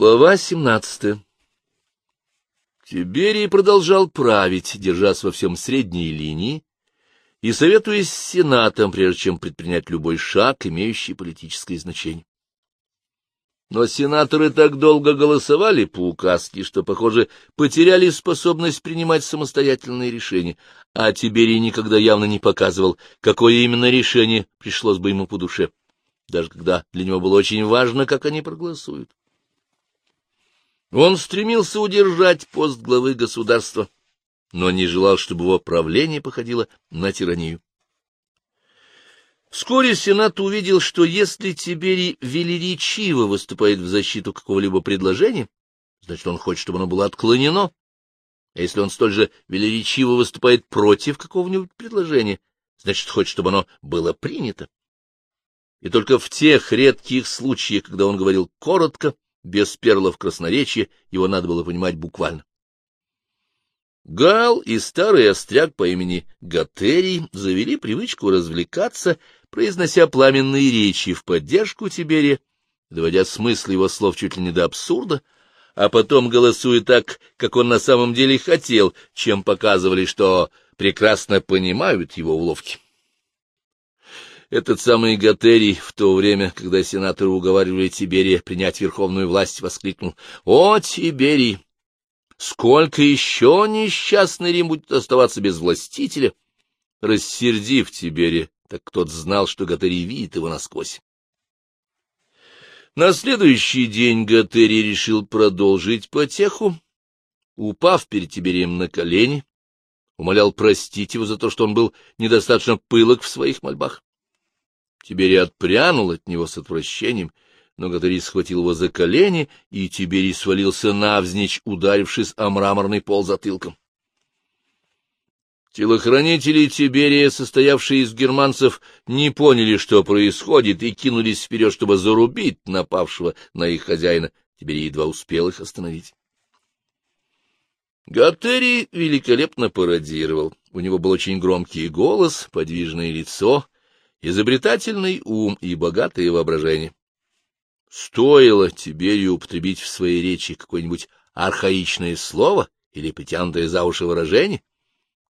Глава семнадцатая Тиберий продолжал править, держась во всем средней линии и советуясь с Сенатом, прежде чем предпринять любой шаг, имеющий политическое значение. Но сенаторы так долго голосовали по указке, что, похоже, потеряли способность принимать самостоятельные решения, а Тиберий никогда явно не показывал, какое именно решение пришлось бы ему по душе, даже когда для него было очень важно, как они проголосуют. Он стремился удержать пост главы государства, но не желал, чтобы его правление походило на тиранию. Вскоре Сенат увидел, что если Тиберий велеречиво выступает в защиту какого-либо предложения, значит, он хочет, чтобы оно было отклонено. А если он столь же велеречиво выступает против какого-нибудь предложения, значит, хочет, чтобы оно было принято. И только в тех редких случаях, когда он говорил коротко, без перлов красноречия, его надо было понимать буквально. Гал и старый остряк по имени Гатерий завели привычку развлекаться произнося пламенные речи в поддержку Тиберия, доводя смысл его слов чуть ли не до абсурда, а потом голосуя так, как он на самом деле хотел, чем показывали, что прекрасно понимают его уловки. Этот самый Гатерий в то время, когда сенаторы уговаривали Тиберия принять верховную власть, воскликнул «О, Тиберий! Сколько еще несчастный Рим будет оставаться без властителя!» Рассердив Тиберия, так тот знал, что Гатерий видит его насквозь. На следующий день Гатерий решил продолжить потеху, упав перед Тиберием на колени, умолял простить его за то, что он был недостаточно пылок в своих мольбах. Тиберий отпрянул от него с отвращением, но Гатерий схватил его за колени, и Тиберий свалился навзничь, ударившись о мраморный пол затылком. Телохранители Тиберия, состоявшие из германцев, не поняли, что происходит, и кинулись вперед, чтобы зарубить напавшего на их хозяина. Тиберий едва успел их остановить. Гатерий великолепно пародировал. У него был очень громкий голос, подвижное лицо, изобретательный ум и богатое воображение. Стоило Тиберию употребить в своей речи какое-нибудь архаичное слово или притянутое за уши выражение,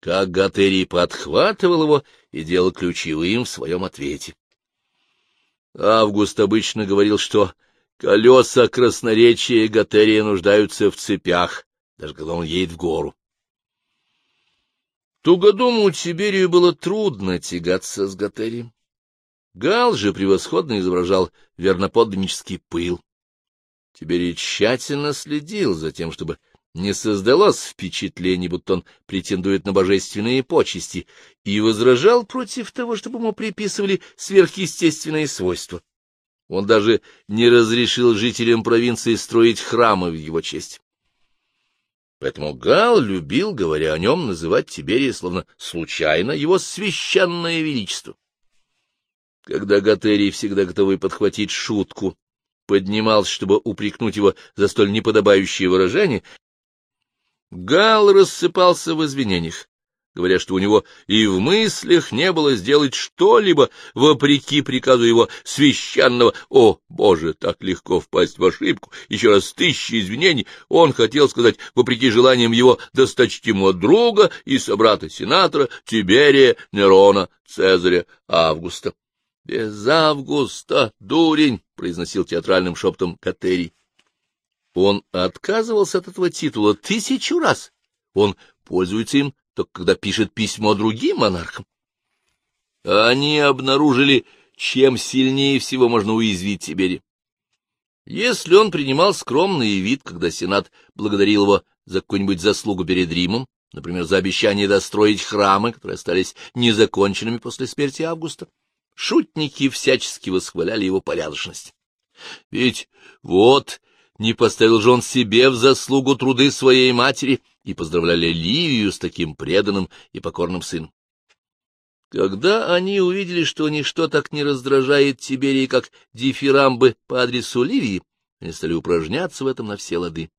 как Гатерий подхватывал его и делал ключевым в своем ответе. Август обычно говорил, что колеса красноречия Гатерия нуждаются в цепях, даже когда он едет в гору. Тугодуму Тиберию было трудно тягаться с Гатерием. Гал же превосходно изображал верноподданнический пыл. Тиберий тщательно следил за тем, чтобы не создалось впечатление, будто он претендует на божественные почести, и возражал против того, чтобы ему приписывали сверхъестественные свойства. Он даже не разрешил жителям провинции строить храмы в его честь. Поэтому Гал любил, говоря о нем, называть Тиберия словно случайно его священное величество. Когда Гатерий, всегда готовый подхватить шутку, поднимался, чтобы упрекнуть его за столь неподобающее выражение, Гал рассыпался в извинениях, говоря, что у него и в мыслях не было сделать что-либо вопреки приказу его священного. О, Боже, так легко впасть в ошибку! Еще раз тысячи извинений. Он хотел сказать, вопреки желаниям его досточтимого друга и собрата-сенатора Тиберия Нерона Цезаря Августа. — Без Августа, дурень! — произносил театральным шептом Катерий. Он отказывался от этого титула тысячу раз. Он пользуется им только когда пишет письмо другим монархам. Они обнаружили, чем сильнее всего можно уязвить Тибери. Если он принимал скромный вид, когда Сенат благодарил его за какую-нибудь заслугу перед Римом, например, за обещание достроить храмы, которые остались незаконченными после смерти Августа, шутники всячески восхваляли его порядочность. Ведь вот не поставил же он себе в заслугу труды своей матери, и поздравляли Ливию с таким преданным и покорным сыном. Когда они увидели, что ничто так не раздражает Тиберии, как дифирамбы по адресу Ливии, они стали упражняться в этом на все лады.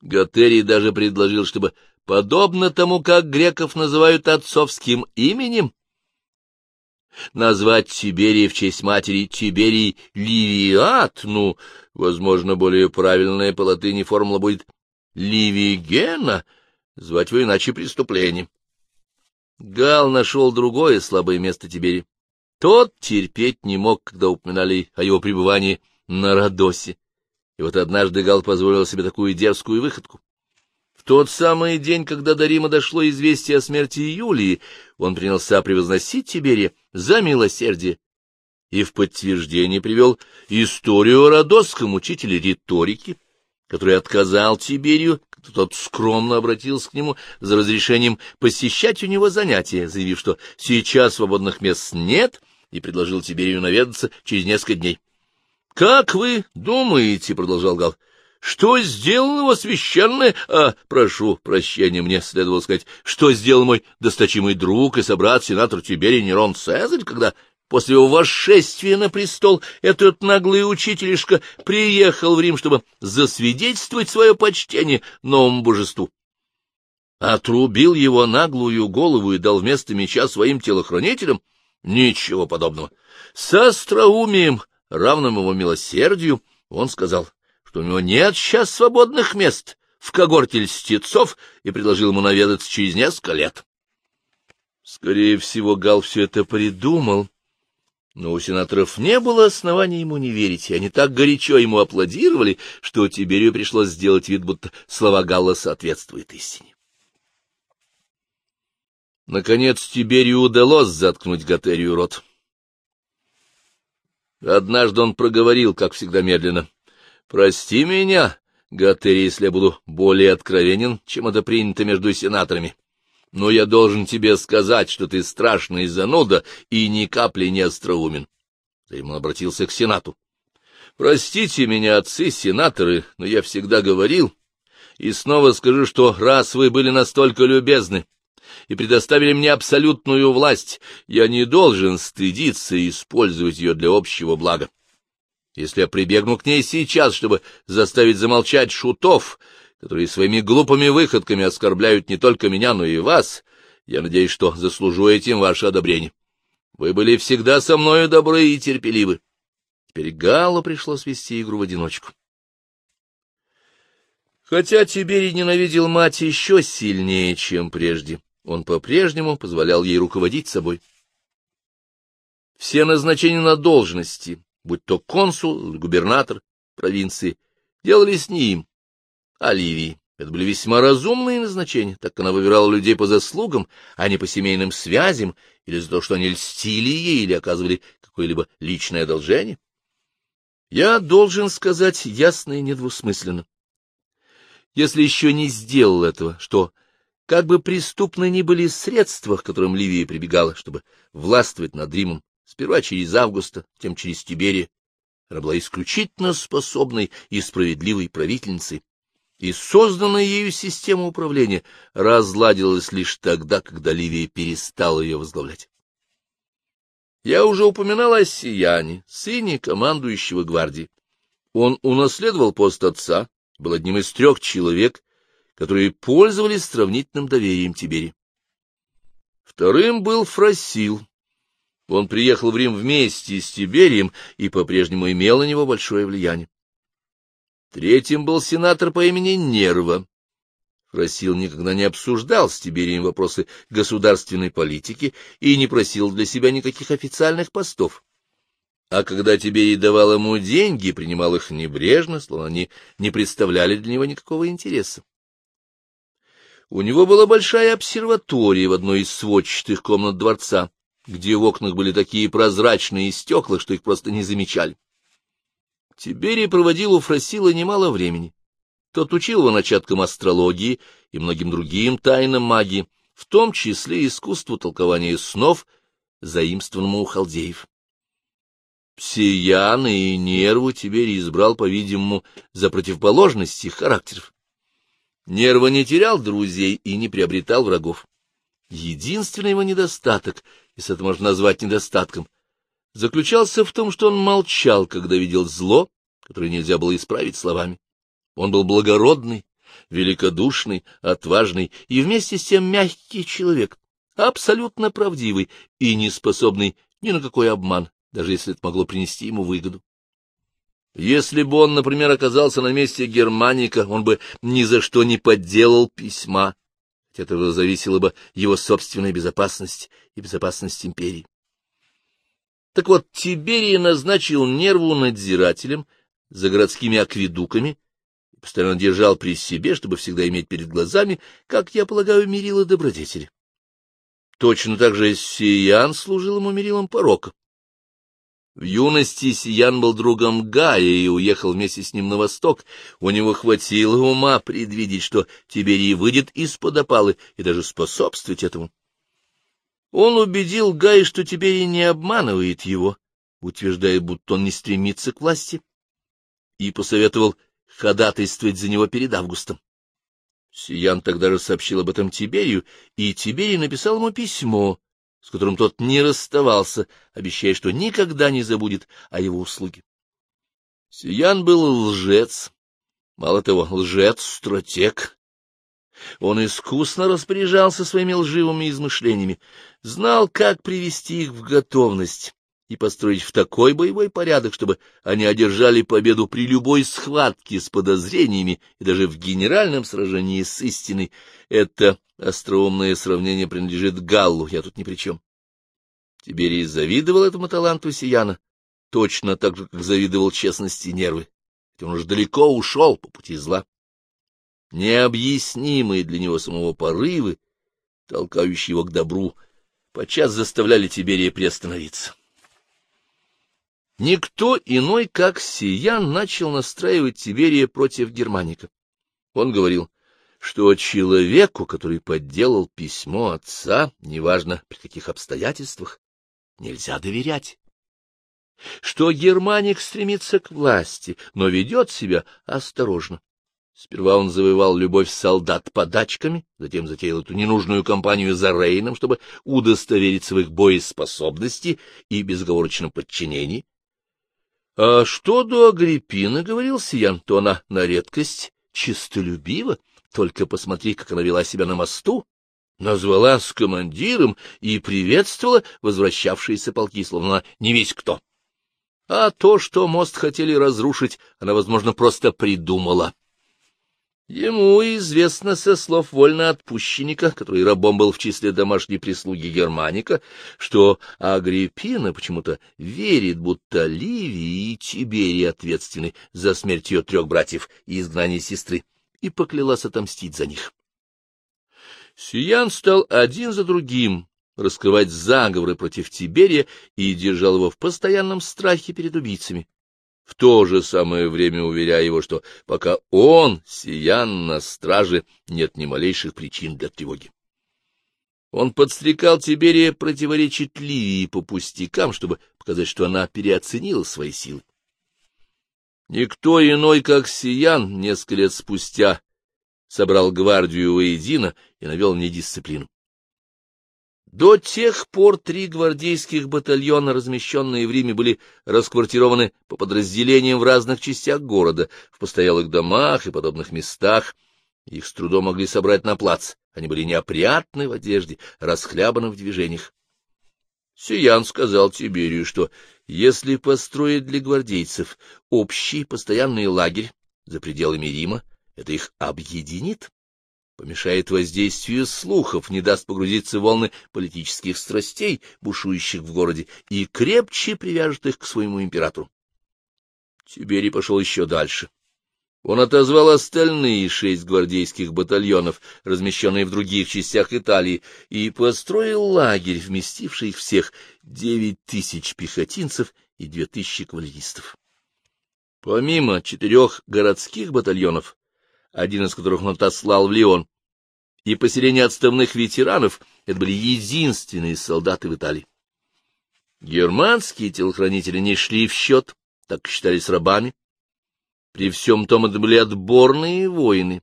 Гатерий даже предложил, чтобы, подобно тому, как греков называют отцовским именем, Назвать Тиберия в честь матери Тиберий Ливиат, ну, возможно, более правильная по латыни формула будет Ливигена, звать его иначе преступлением. Гал нашел другое слабое место Тибери. Тот терпеть не мог, когда упоминали о его пребывании на Родосе. И вот однажды Гал позволил себе такую дерзкую выходку. В тот самый день, когда до Рима дошло известие о смерти Юлии, он принялся превозносить Тиберия за милосердие. И в подтверждение привел историю о родосском учителе риторики, который отказал Тиберию, тот скромно обратился к нему за разрешением посещать у него занятия, заявив, что сейчас свободных мест нет, и предложил Тиберию наведаться через несколько дней. — Как вы думаете, — продолжал Гал, — что сделал его священное... А, прошу прощения, мне следовало сказать, что сделал мой досточимый друг и собрат сенатор Тиберий Нерон Цезарь, когда после его восшествия на престол этот наглый учителишка приехал в Рим, чтобы засвидетельствовать свое почтение новому божеству. Отрубил его наглую голову и дал вместо меча своим телохранителям? Ничего подобного. С остроумием, равным его милосердию, он сказал — что у него нет сейчас свободных мест в когорте льстецов, и предложил ему наведаться через несколько лет. Скорее всего, Гал все это придумал, но у сенаторов не было оснований ему не верить, и они так горячо ему аплодировали, что Тиберию пришлось сделать вид, будто слова Галла соответствуют истине. Наконец Тиберию удалось заткнуть Гатерию рот. Однажды он проговорил, как всегда, медленно. Прости меня, Гатери, если я буду более откровенен, чем это принято между сенаторами. Но я должен тебе сказать, что ты страшный зануда и ни капли не остроумен. Затем он обратился к сенату. Простите меня, отцы-сенаторы, но я всегда говорил, и снова скажу, что раз вы были настолько любезны и предоставили мне абсолютную власть, я не должен стыдиться и использовать ее для общего блага. Если я прибегну к ней сейчас, чтобы заставить замолчать шутов, которые своими глупыми выходками оскорбляют не только меня, но и вас, я надеюсь, что заслужу этим ваше одобрение. Вы были всегда со мною добры и терпеливы. Теперь Галлу пришлось вести игру в одиночку. Хотя Тиберий ненавидел мать еще сильнее, чем прежде, он по-прежнему позволял ей руководить собой. Все назначения на должности, будь то консул губернатор провинции, делались не им, а Ливии. Это были весьма разумные назначения, так как она выбирала людей по заслугам, а не по семейным связям, или за то, что они льстили ей или оказывали какое-либо личное одолжение. Я должен сказать ясно и недвусмысленно. Если еще не сделал этого, что, как бы преступны ни были средства, к которым Ливия прибегала, чтобы властвовать над Римом, сперва через Августа, тем через Тиберия. Она была исключительно способной и справедливой правительницей, и созданная ею система управления разладилась лишь тогда, когда Ливия перестала ее возглавлять. Я уже упоминал о Сияне, сыне командующего гвардии. Он унаследовал пост отца, был одним из трех человек, которые пользовались сравнительным доверием Тибери. Вторым был Фросил, он приехал в Рим вместе с Тиберием и по-прежнему имел на него большое влияние. Третьим был сенатор по имени Нерва. Фросил никогда не обсуждал с Тиберием вопросы государственной политики и не просил для себя никаких официальных постов. А когда Тиберий давал ему деньги, принимал их небрежно, словно они не представляли для него никакого интереса. У него была большая обсерватория в одной из сводчатых комнат дворца где в окнах были такие прозрачные стекла, что их просто не замечали. Тиберий проводил у Фросила немало времени. Тот учил его начаткам астрологии и многим другим тайнам магии, в том числе искусству толкования снов, заимствованному у халдеев. Псияны и нерву Тиберий избрал, по-видимому, за противоположности характеров. Нерва не терял друзей и не приобретал врагов. Единственный его недостаток если это можно назвать недостатком, заключался в том, что он молчал, когда видел зло, которое нельзя было исправить словами. Он был благородный, великодушный, отважный и вместе с тем мягкий человек, абсолютно правдивый и не способный ни на какой обман, даже если это могло принести ему выгоду. Если бы он, например, оказался на месте Германика, он бы ни за что не подделал письма, от этого зависела бы его собственная безопасность и безопасность империи. Так вот, Тиберий назначил нерву надзирателем за городскими акведуками постоянно держал при себе, чтобы всегда иметь перед глазами, как, я полагаю, мерила добродетели. Точно так же Сиян служил ему мерилом порока. В юности Сиян был другом Гая и уехал вместе с ним на восток. У него хватило ума предвидеть, что Тиберий выйдет из-под опалы и даже способствовать этому. Он убедил Гая, что Тиберий не обманывает его, утверждая, будто он не стремится к власти, и посоветовал ходатайствовать за него перед Августом. Сиян тогда же сообщил об этом Тиберию, и Тиберий написал ему письмо, с которым тот не расставался, обещая, что никогда не забудет о его услуге. Сиян был лжец, мало того, лжец-стратег. Он искусно распоряжался своими лживыми измышлениями, знал, как привести их в готовность и построить в такой боевой порядок, чтобы они одержали победу при любой схватке с подозрениями и даже в генеральном сражении с истиной. Это Остроумное сравнение принадлежит Галлу, я тут ни при чем. Тиберий завидовал этому таланту Сияна, точно так же, как завидовал честности нервы, ведь он уж далеко ушел по пути зла. Необъяснимые для него самого порывы, толкающие его к добру, подчас заставляли Тиберия приостановиться. Никто иной, как Сиян, начал настраивать Тиберия против Германика. Он говорил, что человеку, который подделал письмо отца, неважно при каких обстоятельствах, нельзя доверять. Что германик стремится к власти, но ведет себя осторожно. Сперва он завоевал любовь солдат подачками, затем затеял эту ненужную кампанию за Рейном, чтобы удостовериться в их боеспособности и безоговорочном подчинении. А что до Агриппины, — говорил Сиян, — то она на редкость чистолюбива, только посмотри, как она вела себя на мосту, назвала с командиром и приветствовала возвращавшиеся полки, словно не весь кто. А то, что мост хотели разрушить, она, возможно, просто придумала. Ему известно со слов вольноотпущенника, который рабом был в числе домашней прислуги Германика, что Агриппина почему-то верит, будто Ливий и Тиберий ответственны за смерть ее трех братьев и изгнание сестры и поклялась отомстить за них. Сиян стал один за другим раскрывать заговоры против Тиберия и держал его в постоянном страхе перед убийцами, в то же самое время уверяя его, что пока он, Сиян, на страже, нет ни малейших причин для тревоги. Он подстрекал Тиберия противоречить Ливии по пустякам, чтобы показать, что она переоценила свои силы. Никто иной, как Сиян, несколько лет спустя собрал гвардию воедино и навел недисциплину. До тех пор три гвардейских батальона, размещенные в Риме, были расквартированы по подразделениям в разных частях города, в постоялых домах и подобных местах. Их с трудом могли собрать на плац. Они были неопрятны в одежде, расхлябаны в движениях. Сиян сказал Тиберию, что если построить для гвардейцев общий постоянный лагерь за пределами Рима, это их объединит, помешает воздействию слухов, не даст погрузиться в волны политических страстей, бушующих в городе, и крепче привяжет их к своему императору. Тиберий пошел еще дальше. Он отозвал остальные шесть гвардейских батальонов, размещенные в других частях Италии, и построил лагерь, вместивший их всех девять тысяч пехотинцев и две тысячи кавалеристов. Помимо четырех городских батальонов, один из которых он отослал в Лион, и поселение отставных ветеранов, это были единственные солдаты в Италии. Германские телохранители не шли в счет, так считались рабами, при всем том это были отборные воины,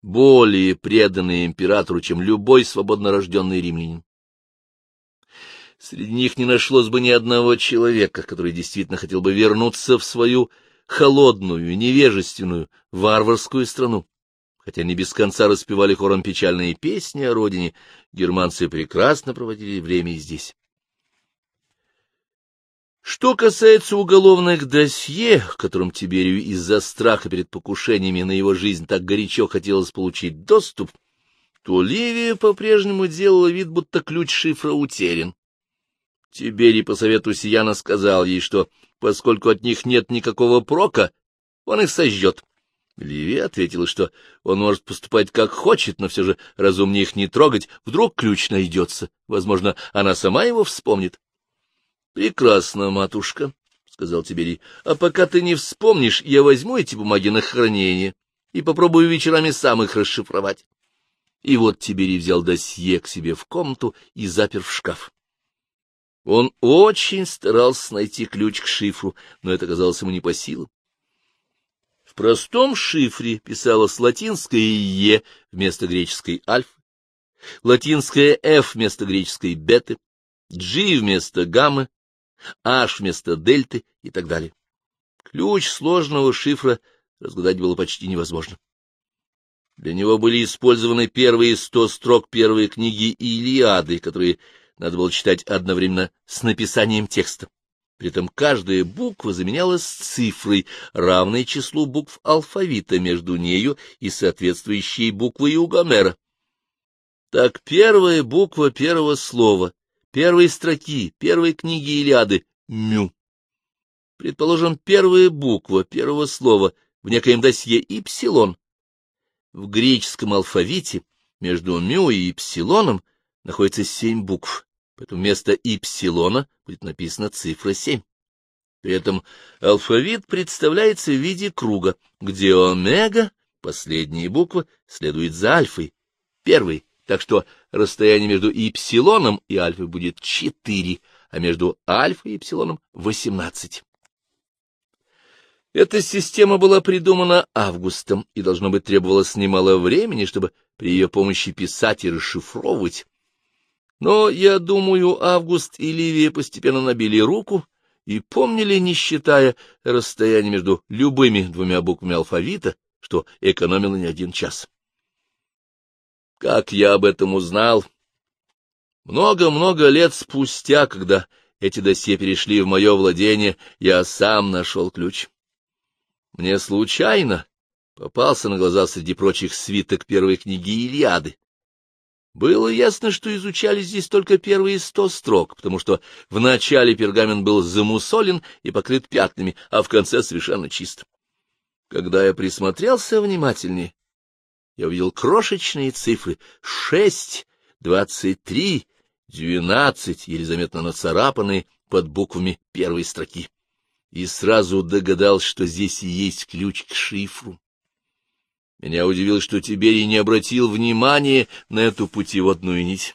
более преданные императору, чем любой свободно рожденный римлянин. Среди них не нашлось бы ни одного человека, который действительно хотел бы вернуться в свою холодную, невежественную, варварскую страну. Хотя они без конца распевали хором печальные песни о родине, германцы прекрасно проводили время и здесь. Что касается уголовных досье, которым Тиберию из-за страха перед покушениями на его жизнь так горячо хотелось получить доступ, то Ливия по-прежнему делала вид, будто ключ шифра утерян. Тиберий по совету Сияна сказал ей, что, поскольку от них нет никакого прока, он их сожжет. Ливия ответила, что он может поступать как хочет, но все же разумнее их не трогать, вдруг ключ найдется. Возможно, она сама его вспомнит. — Прекрасно, матушка, — сказал Тиберий. — А пока ты не вспомнишь, я возьму эти бумаги на хранение и попробую вечерами сам их расшифровать. И вот Тиберий взял досье к себе в комнату и запер в шкаф. Он очень старался найти ключ к шифру, но это казалось ему не по силам. В простом шифре писалось латинское «е» вместо греческой «альфа», латинское «ф» вместо греческой «беты», «g» вместо «гаммы», H вместо дельты и так далее. Ключ сложного шифра разгадать было почти невозможно. Для него были использованы первые сто строк первой книги Илиады, которые надо было читать одновременно с написанием текста. При этом каждая буква заменялась цифрой, равной числу букв алфавита между нею и соответствующей буквой у Гомера. Так первая буква первого слова первой строки первой книги Илиады «Мю». Предположим, первая буква первого слова в некоем досье «Ипсилон». В греческом алфавите между «мю» и «ипсилоном» находится семь букв, поэтому вместо «ипсилона» будет написана цифра семь. При этом алфавит представляется в виде круга, где омега, последняя буква, следует за альфой, первой, так что расстояние между ипсилоном и альфой будет 4, а между альфой и ипсилоном 18. Эта система была придумана Августом, и, должно быть, требовалось немало времени, чтобы при ее помощи писать и расшифровывать. Но, я думаю, Август и Ливия постепенно набили руку и помнили, не считая расстояния между любыми двумя буквами алфавита, что экономило не один час. Как я об этом узнал? Много-много лет спустя, когда эти досье перешли в мое владение, я сам нашел ключ. Мне случайно попался на глаза среди прочих свиток первой книги Ильяды. Было ясно, что изучали здесь только первые сто строк, потому что в начале пергамент был замусолен и покрыт пятнами, а в конце совершенно чист. Когда я присмотрелся внимательнее, я увидел крошечные цифры — шесть, двадцать три, двенадцать, еле заметно нацарапанные под буквами первой строки, и сразу догадался, что здесь и есть ключ к шифру. Меня удивило, что Тиберий не обратил внимания на эту путеводную нить.